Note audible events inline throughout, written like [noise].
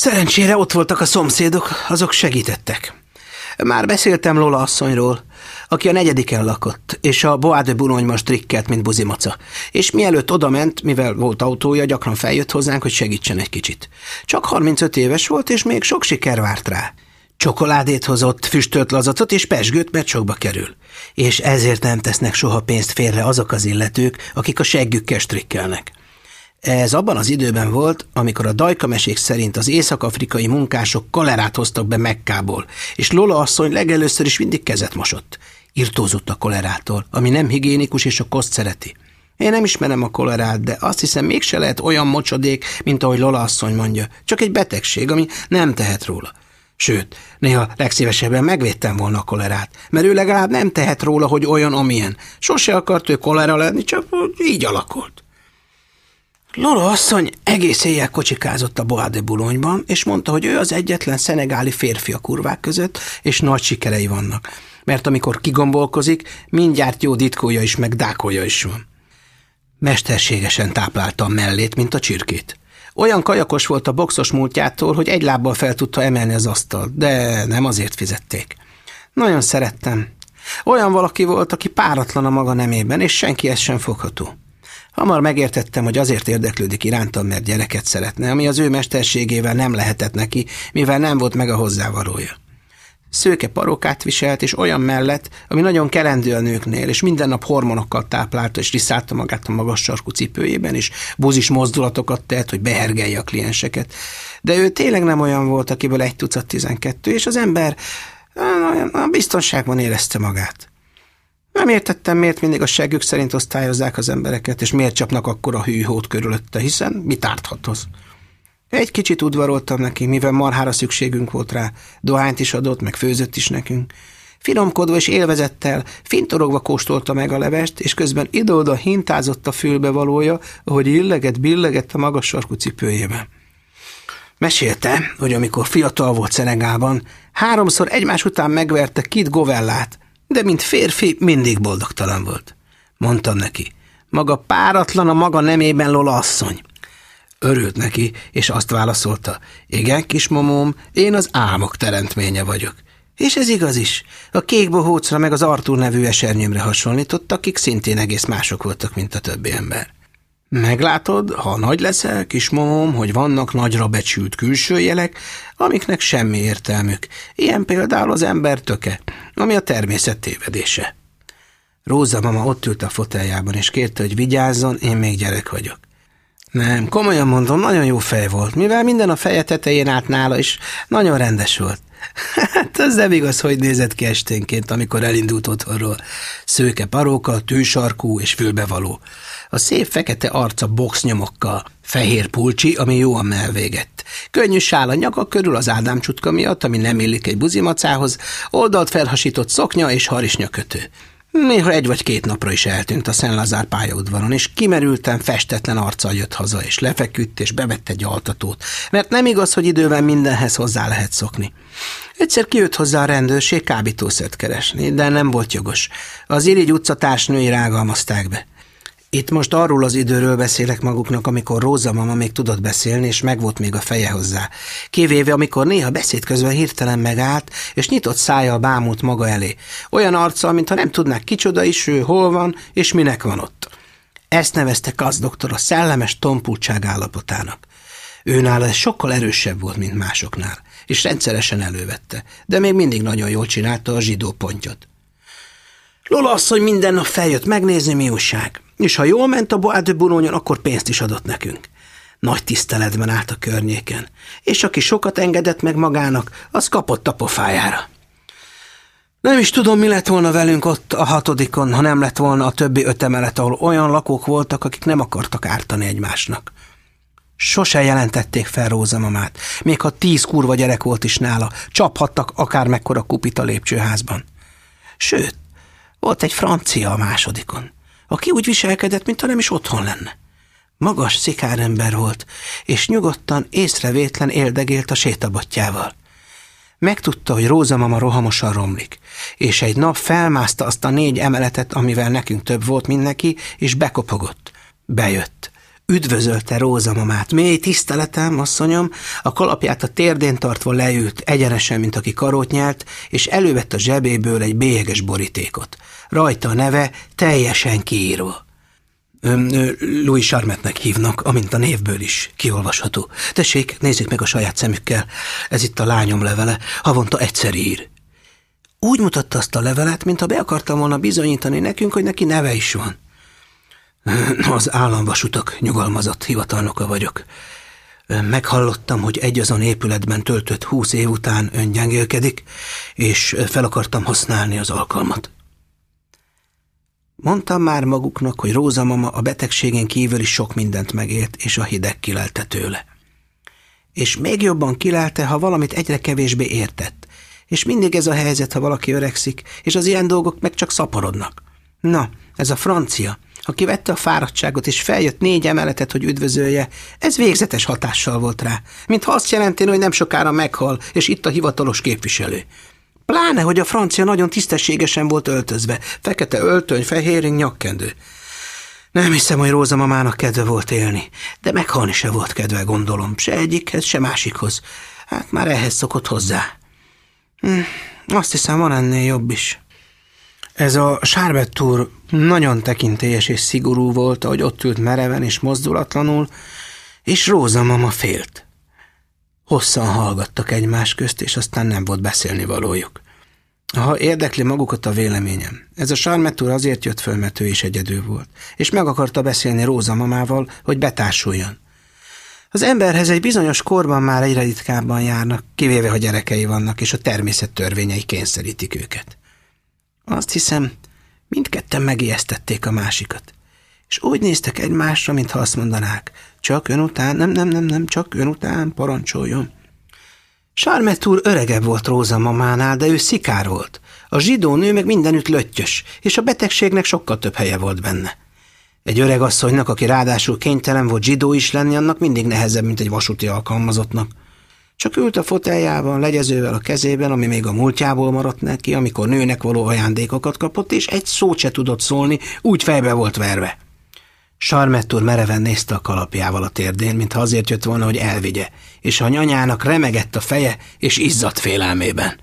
Szerencsére ott voltak a szomszédok, azok segítettek. Már beszéltem Lola asszonyról, aki a negyediken lakott, és a Bois de Boulogne strikkelt, mint buzimaca. És mielőtt odament, mivel volt autója, gyakran feljött hozzánk, hogy segítsen egy kicsit. Csak 35 éves volt, és még sok siker várt rá. Csokoládét hozott, füstölt lazacot és pesgőt, mert sokba kerül. És ezért nem tesznek soha pénzt félre azok az illetők, akik a seggükkel strikkelnek. Ez abban az időben volt, amikor a dajkamesék szerint az észak-afrikai munkások kolerát hoztak be Mekkából, és Lola asszony legelőször is mindig kezet mosott. Irtózott a kolerától, ami nem higiénikus és a koszt szereti. Én nem ismerem a kolerát, de azt hiszem mégse lehet olyan mocsodék, mint ahogy Lola asszony mondja. Csak egy betegség, ami nem tehet róla. Sőt, néha legszívesebben megvédtem volna a kolerát, mert ő legalább nem tehet róla, hogy olyan, amilyen. Sose akart ő kolera lenni, csak így alakult. Lola asszony egész éjjel kocsikázott a Bois de Boulogne-ban, és mondta, hogy ő az egyetlen szenegáli férfi a kurvák között, és nagy sikerei vannak. Mert amikor kigombolkozik, mindjárt jó ditkója is, meg dákolja is van. Mesterségesen táplálta a mellét, mint a csirkét. Olyan kajakos volt a boxos múltjától, hogy egy lábbal fel tudta emelni az asztalt, de nem azért fizették. Nagyon szerettem. Olyan valaki volt, aki páratlan a maga nemében, és senki ezt sem fogható. Hamar megértettem, hogy azért érdeklődik irántam, mert gyereket szeretne, ami az ő mesterségével nem lehetett neki, mivel nem volt meg a hozzávalója. Szőke parókát viselt, és olyan mellett, ami nagyon kelendő a nőknél, és minden nap hormonokkal táplálta, és riszálta magát a magas sarkú cipőjében, és buzis mozdulatokat tett, hogy behergelje a klienseket. De ő tényleg nem olyan volt, akiből egy tucat tizenkettő, és az ember a biztonságban érezte magát. Nem értettem, miért mindig a seggük szerint osztályozzák az embereket, és miért csapnak akkor a hűhót körülötte, hiszen mit árthathoz? Egy kicsit udvaroltam neki, mivel marhára szükségünk volt rá, dohányt is adott, meg főzött is nekünk. Finomkodva és élvezettel, fintorogva kóstolta meg a levest, és közben ide-oda hintázott a fülbevalója, ahogy illeget, billegett a magas sarkú cipőjében. Mesélte, hogy amikor fiatal volt Szenegában, háromszor egymás után megverte Kit Govellát, de mint férfi mindig boldogtalan volt. Mondtam neki, maga páratlan a maga nemében Lola asszony. Örült neki, és azt válaszolta, igen, kismomóm, én az álmok teremtménye vagyok. És ez igaz is. A kék bohócra meg az Artur nevű esernyőmre hasonlított, akik szintén egész mások voltak, mint a többi ember. Meglátod, ha nagy leszel, kismomom, hogy vannak nagyra becsült külső jelek, amiknek semmi értelmük. Ilyen például az ember töke, ami a természet tévedése. Róza mama ott ült a foteljában, és kérte, hogy vigyázzon, én még gyerek vagyok. Nem, komolyan mondom, nagyon jó fej volt, mivel minden a feje tetején állt nála, és nagyon rendes volt. Hát ez nem igaz, hogy nézett ki esténként, amikor elindult otthonról. Szőke paróka, tűsarkú és fülbevaló. A szép fekete arca boxnyomokkal, fehér pulcsi, ami jóan melvégett. Könnyű sál a nyaka körül az ádámcsutka miatt, ami nem illik egy buzimacához, oldalt felhasított szoknya és harisnyakötő. Néha egy vagy két napra is eltűnt a Szent Lazár pályaudvaron, és kimerültem festetlen arccal jött haza, és lefeküdt, és bevett egy altatót, mert nem igaz, hogy időben mindenhez hozzá lehet szokni. Egyszer kijött hozzá a rendőrség kábítószert keresni, de nem volt jogos. Az Irigy utca társnői rágalmazták be. Itt most arról az időről beszélek maguknak, amikor Róza mama még tudott beszélni, és megvolt még a feje hozzá. Kivéve, amikor néha beszéd közben hirtelen megállt, és nyitott szájjal bámult maga elé. Olyan arccal, mintha nem tudnák kicsoda is, ő hol van, és minek van ott. Ezt nevezte Kasz doktor a szellemes tompultság állapotának. Őnál ez sokkal erősebb volt, mint másoknál, és rendszeresen elővette, de még mindig nagyon jól csinálta a zsidó pontyot. Lola asszony minden nap feljött megnézni, mi újság és ha jól ment a Bois de akkor pénzt is adott nekünk. Nagy tiszteletben állt a környéken, és aki sokat engedett meg magának, az kapott a pofájára. Nem is tudom, mi lett volna velünk ott a hatodikon, ha nem lett volna a többi öt emelet, ahol olyan lakók voltak, akik nem akartak ártani egymásnak. Sose jelentették fel Róza mamát, még ha tíz kurva gyerek volt is nála, csaphattak akár mekkora kupit a lépcsőházban. Sőt, volt egy francia a másodikon aki úgy viselkedett, mintha nem is otthon lenne. Magas szikárember volt, és nyugodtan, észrevétlen éldegélt a sétabotjával. Megtudta, hogy Róza mama rohamosan romlik, és egy nap felmászta azt a négy emeletet, amivel nekünk több volt, mint neki, és bekopogott. Bejött. Üdvözölte Róza mamát. Mély tiszteletem, asszonyom, a kalapját a térdén tartva leült, egyenesen, mint aki karót nyelt, és elővett a zsebéből egy bélyeges borítékot. Rajta a neve teljesen kiírva. Louis Charmetnek hívnak, amint a névből is kiolvasható. Tessék, nézzék meg a saját szemükkel. Ez itt a lányom levele, havonta egyszer ír. Úgy mutatta azt a levelet, mintha be akartam volna bizonyítani nekünk, hogy neki neve is van. [clears throat] Az államvasutak nyugalmazott hivatalnoka vagyok. Meghallottam, hogy egy azon épületben töltött húsz év után öngyengélkedik, és fel akartam használni az alkalmat. Mondtam már maguknak, hogy Róza mama a betegségen kívül is sok mindent megért, és a hideg kilelte tőle. És még jobban kilelte, ha valamit egyre kevésbé értett. És mindig ez a helyzet, ha valaki öregszik, és az ilyen dolgok meg csak szaporodnak. Na, ez a francia, aki vette a fáradtságot és feljött négy emeletet, hogy üdvözölje, ez végzetes hatással volt rá, mintha azt jelenti, hogy nem sokára meghal, és itt a hivatalos képviselő. Pláne, hogy a francia nagyon tisztességesen volt öltözve, fekete öltöny, fehéring, nyakkendő. Nem hiszem, hogy Róza mamának kedve volt élni, de meghalni se volt kedve, gondolom, se egyikhez, se másikhoz. Hát már ehhez szokott hozzá. Hm, azt hiszem, van ennél jobb is. Ez a Sárbett úr nagyon tekintélyes és szigorú volt, ahogy ott ült mereven és mozdulatlanul, és Róza mama félt. Hosszan hallgattak egymás közt, és aztán nem volt beszélni valójuk. Ha érdekli magukat a véleményem, ez a Sarmet úr azért jött föl, mert ő is egyedül volt, és meg akarta beszélni Róza mamával, hogy betársuljon. Az emberhez egy bizonyos korban már egyre ritkábban járnak, kivéve, ha gyerekei vannak, és a természet törvényei kényszerítik őket. Azt hiszem, mindketten megijesztették a másikat. És úgy néztek egymásra, mintha azt mondanák, csak ön után, nem, nem, nem, nem, csak ön után, parancsoljon. Sármet úr öregebb volt Róza mamánál, de ő szikár volt. A zsidó nő meg mindenütt löttyös, és a betegségnek sokkal több helye volt benne. Egy öreg asszonynak, aki ráadásul kénytelen volt zsidó is lenni, annak mindig nehezebb, mint egy vasúti alkalmazottnak. Csak ült a foteljában, legyezővel a kezében, ami még a múltjából maradt neki, amikor nőnek való ajándékokat kapott, és egy szót se tudott szólni, úgy fejbe volt verve. Sarmett úr mereven nézte a kalapjával a térdén, mintha azért jött volna, hogy elvigye, és a nyanyának remegett a feje, és izzadt félelmében.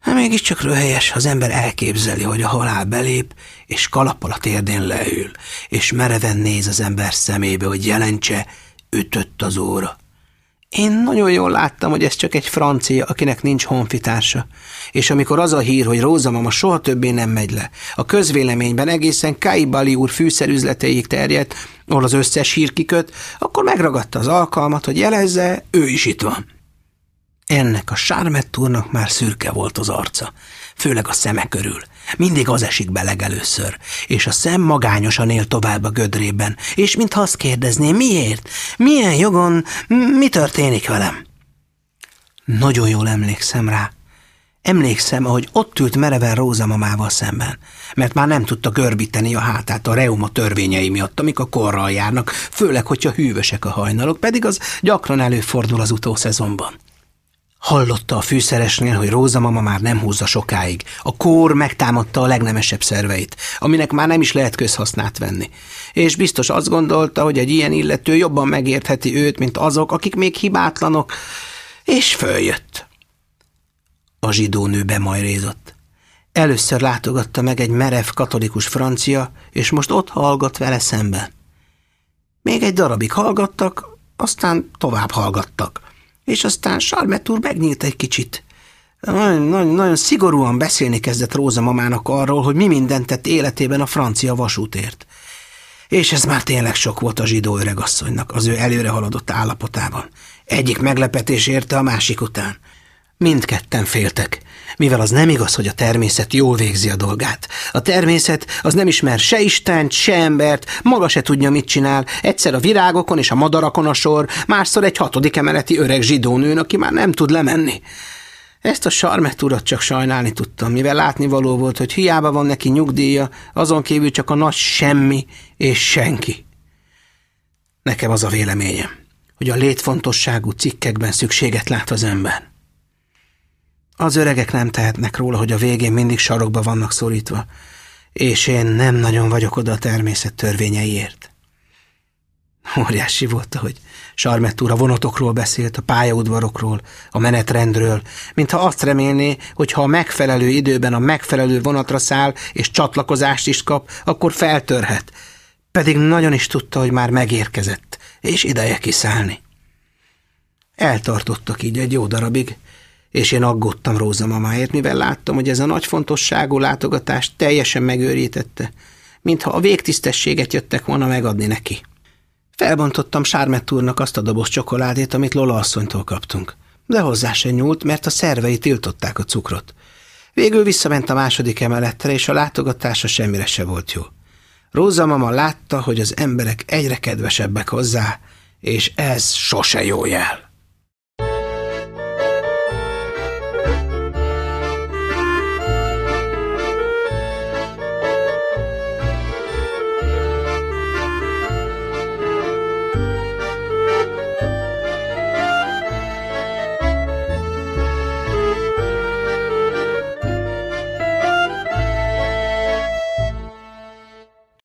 Hát mégiscsak röhelyes, az ember elképzeli, hogy a halál belép, és kalappal a térdén leül, és mereven néz az ember szemébe, hogy jelentse, ütött az óra. Én nagyon jól láttam, hogy ez csak egy francia, akinek nincs honfitársa. És amikor az a hír, hogy Róza mama soha többé nem megy le, a közvéleményben egészen Kaibali úr fűszerüzleteig terjedt, ahol az összes hír kiköt, akkor megragadta az alkalmat, hogy jelezze, ő is itt van. Ennek a Sármett úrnak már szürke volt az arca, főleg a szeme körül. Mindig az esik be legelőször, és a szem magányosan él tovább a gödrében, és mintha azt kérdezné, miért, milyen jogon, mi történik velem? Nagyon jól emlékszem rá. Emlékszem, ahogy ott ült mereven Róza mamával szemben, mert már nem tudta görbíteni a hátát a reuma törvényei miatt, amik a korral járnak, főleg, hogyha hűvösek a hajnalok, pedig az gyakran előfordul az utószezonban. Hallotta a fűszeresnél, hogy Róza mama már nem húzza sokáig. A kór megtámadta a legnemesebb szerveit, aminek már nem is lehet közhasznát venni. És biztos azt gondolta, hogy egy ilyen illető jobban megértheti őt, mint azok, akik még hibátlanok, és följött. A zsidó nő bemajrézott. Először látogatta meg egy merev katolikus francia, és most ott hallgat vele szemben. Még egy darabig hallgattak, aztán tovább hallgattak és aztán Sarmet úr megnyílt egy kicsit. Nagyon, nagyon, nagyon szigorúan beszélni kezdett Róza mamának arról, hogy mi mindent tett életében a francia vasútért. És ez már tényleg sok volt a zsidó öregasszonynak az ő előre haladott állapotában. Egyik meglepetés érte a másik után. Mindketten féltek, mivel az nem igaz, hogy a természet jól végzi a dolgát. A természet az nem ismer se Istent, se embert, maga se tudja, mit csinál. Egyszer a virágokon és a madarakon a sor, másszor egy hatodik emeleti öreg zsidónőn, aki már nem tud lemenni. Ezt a sarmet urat csak sajnálni tudtam, mivel látni való volt, hogy hiába van neki nyugdíja, azon kívül csak a nagy semmi és senki. Nekem az a véleményem, hogy a létfontosságú cikkekben szükséget lát az ember. Az öregek nem tehetnek róla, hogy a végén mindig sarokba vannak szorítva, és én nem nagyon vagyok oda a természet törvényeiért. Óriási volt, hogy Sarmett úr a vonatokról beszélt, a pályaudvarokról, a menetrendről, mintha azt remélné, hogy ha a megfelelő időben a megfelelő vonatra száll és csatlakozást is kap, akkor feltörhet. Pedig nagyon is tudta, hogy már megérkezett, és ideje kiszállni. Eltartottak így egy jó darabig, és én aggódtam Róza mamáért, mivel láttam, hogy ez a nagy fontosságú látogatás teljesen megőrítette, mintha a végtisztességet jöttek volna megadni neki. Felbontottam Sármett úrnak azt a doboz csokoládét, amit Lola asszonytól kaptunk, de hozzá se nyúlt, mert a szervei tiltották a cukrot. Végül visszament a második emeletre, és a látogatása semmire se volt jó. Róza mama látta, hogy az emberek egyre kedvesebbek hozzá, és ez sose jó jel.